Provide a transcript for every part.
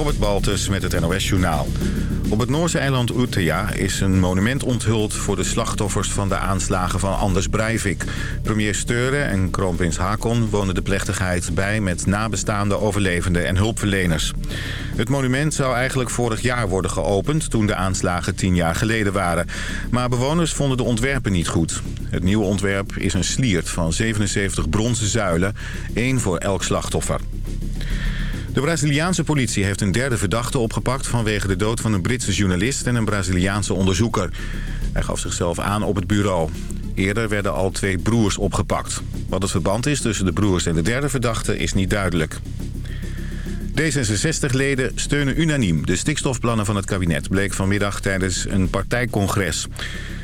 Robert Baltus met het NOS Journaal. Op het Noorse eiland Utøya is een monument onthuld... voor de slachtoffers van de aanslagen van Anders Breivik. Premier Steuren en kroonprins Hakon wonen de plechtigheid bij... met nabestaande overlevenden en hulpverleners. Het monument zou eigenlijk vorig jaar worden geopend... toen de aanslagen tien jaar geleden waren. Maar bewoners vonden de ontwerpen niet goed. Het nieuwe ontwerp is een sliert van 77 bronzen zuilen... één voor elk slachtoffer. De Braziliaanse politie heeft een derde verdachte opgepakt... vanwege de dood van een Britse journalist en een Braziliaanse onderzoeker. Hij gaf zichzelf aan op het bureau. Eerder werden al twee broers opgepakt. Wat het verband is tussen de broers en de derde verdachte is niet duidelijk. D66-leden steunen unaniem de stikstofplannen van het kabinet... bleek vanmiddag tijdens een partijcongres.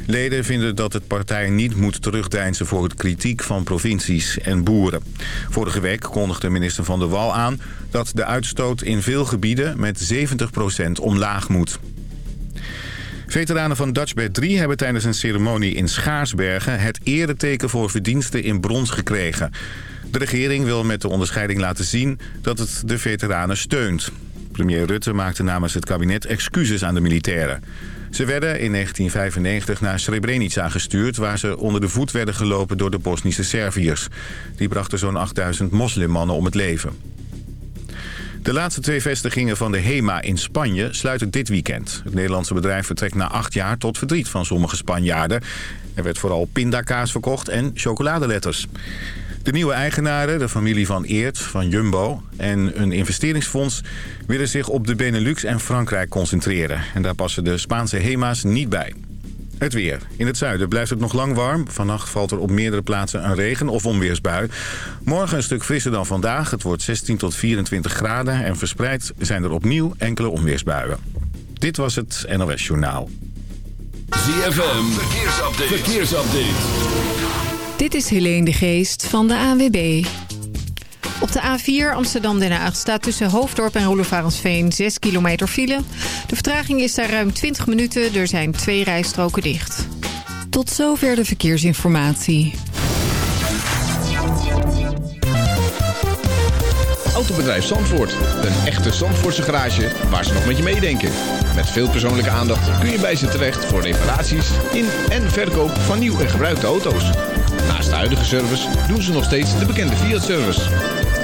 Leden vinden dat het partij niet moet terugdeinzen voor het kritiek van provincies en boeren. Vorige week kondigde minister Van der Wal aan dat de uitstoot in veel gebieden met 70% omlaag moet. Veteranen van Dutchbed 3 hebben tijdens een ceremonie in Schaarsbergen... het ereteken voor verdiensten in brons gekregen. De regering wil met de onderscheiding laten zien dat het de veteranen steunt. Premier Rutte maakte namens het kabinet excuses aan de militairen. Ze werden in 1995 naar Srebrenica gestuurd... waar ze onder de voet werden gelopen door de Bosnische Serviërs. Die brachten zo'n 8000 moslimmannen om het leven. De laatste twee vestigingen van de HEMA in Spanje sluiten dit weekend. Het Nederlandse bedrijf vertrekt na acht jaar tot verdriet van sommige Spanjaarden. Er werd vooral pindakaas verkocht en chocoladeletters. De nieuwe eigenaren, de familie van Eert van Jumbo en een investeringsfonds... willen zich op de Benelux en Frankrijk concentreren. En daar passen de Spaanse HEMA's niet bij. Het weer. In het zuiden blijft het nog lang warm. Vannacht valt er op meerdere plaatsen een regen- of onweersbui. Morgen een stuk frisser dan vandaag. Het wordt 16 tot 24 graden. En verspreid zijn er opnieuw enkele onweersbuien. Dit was het NOS Journaal. ZFM. Verkeersupdate. Verkeersupdate. Dit is Helene de Geest van de ANWB. Op de A4 Amsterdam-Den Haag staat tussen Hoofddorp en Roelevarensveen 6 kilometer file. De vertraging is daar ruim 20 minuten. Er zijn twee rijstroken dicht. Tot zover de verkeersinformatie. Autobedrijf Zandvoort. Een echte Zandvoortse garage waar ze nog met je meedenken. Met veel persoonlijke aandacht kun je bij ze terecht voor reparaties in en verkoop van nieuw en gebruikte auto's. Naast de huidige service doen ze nog steeds de bekende Fiat-service.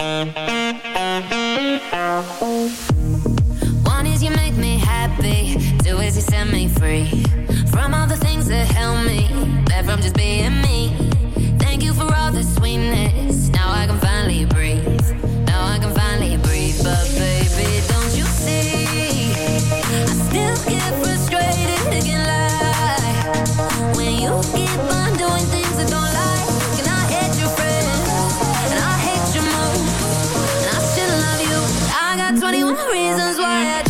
One is you make me happy. Two is you set me free. From all the things that help me. Back from just being me. all the reasons why I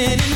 dancing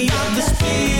we are the spirit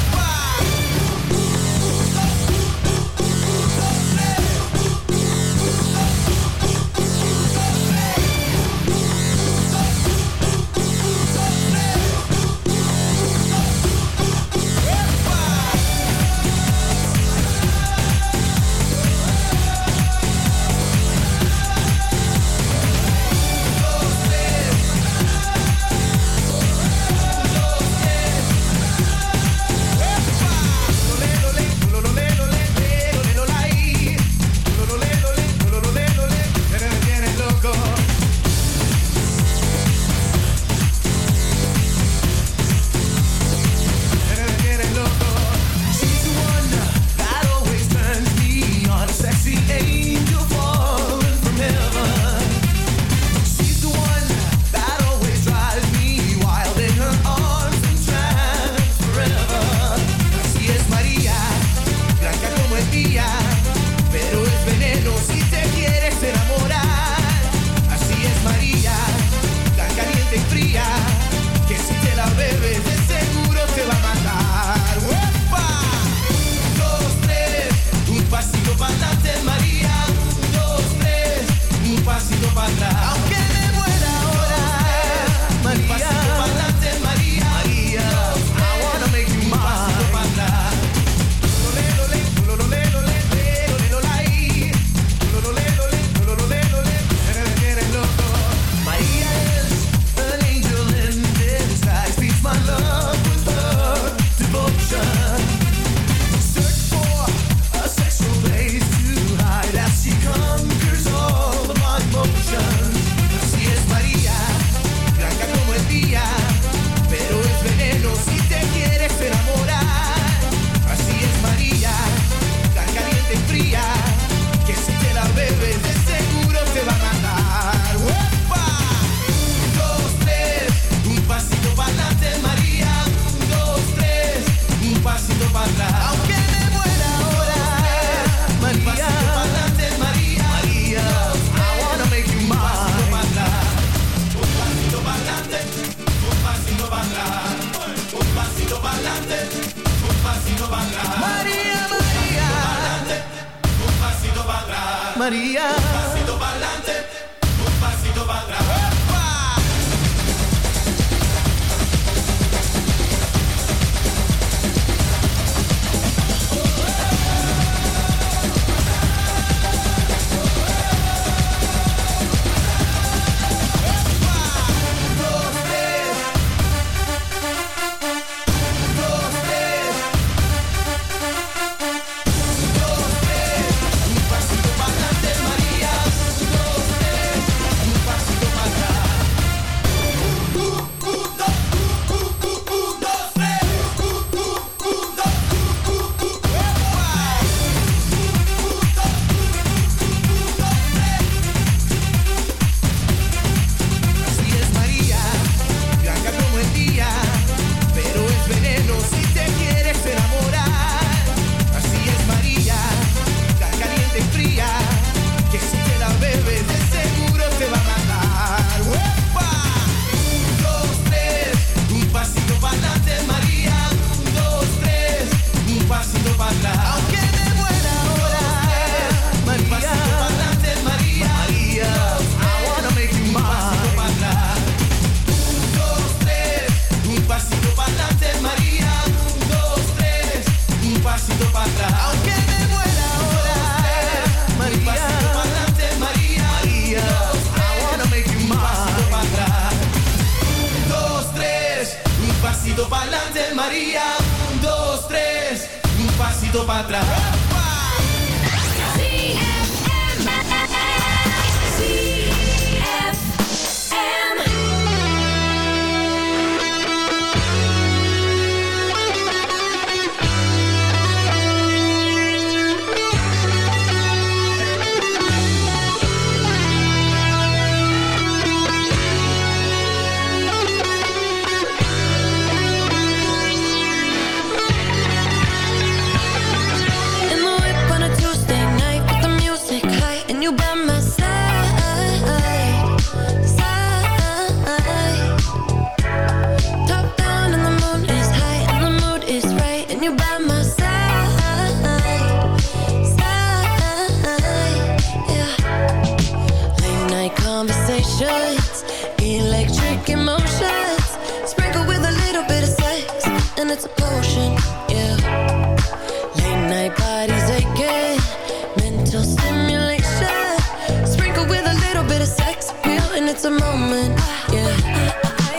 mental stimulation. Sprinkle with a little bit of sex appeal And it's a moment, yeah,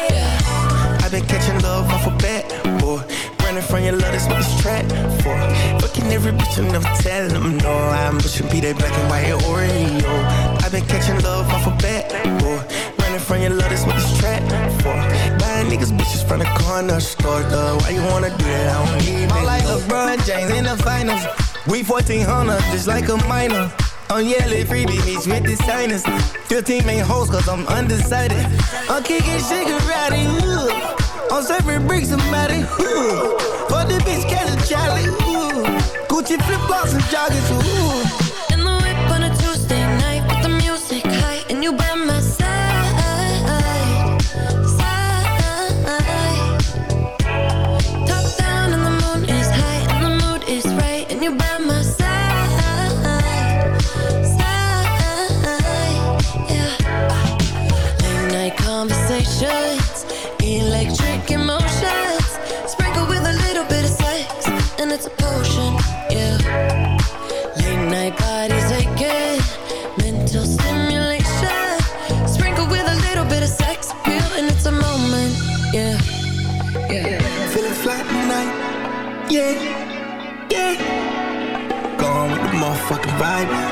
yeah. I've been catching love off a bat, boy. Running from your love, that's what this trap for. Fucking every bitch, and never telling them no. I'm pushing be that black and white Oreo. I've been catching love off a bat, boy. Running from your love, that's what this trap for. Buying niggas bitches from the corner store, though. Why you wanna do that? I don't need it All like LeBron James in the finals. We 1400, just like a minor. I'm yelling freebie meets with the signers. 15 main hoes, cause I'm undecided. I'm kicking Shigarati, ooh. I'm serving bricks, somebody, ooh. For the bitch, catch a Charlie, ooh. Gucci flip flops and joggers, ooh. side.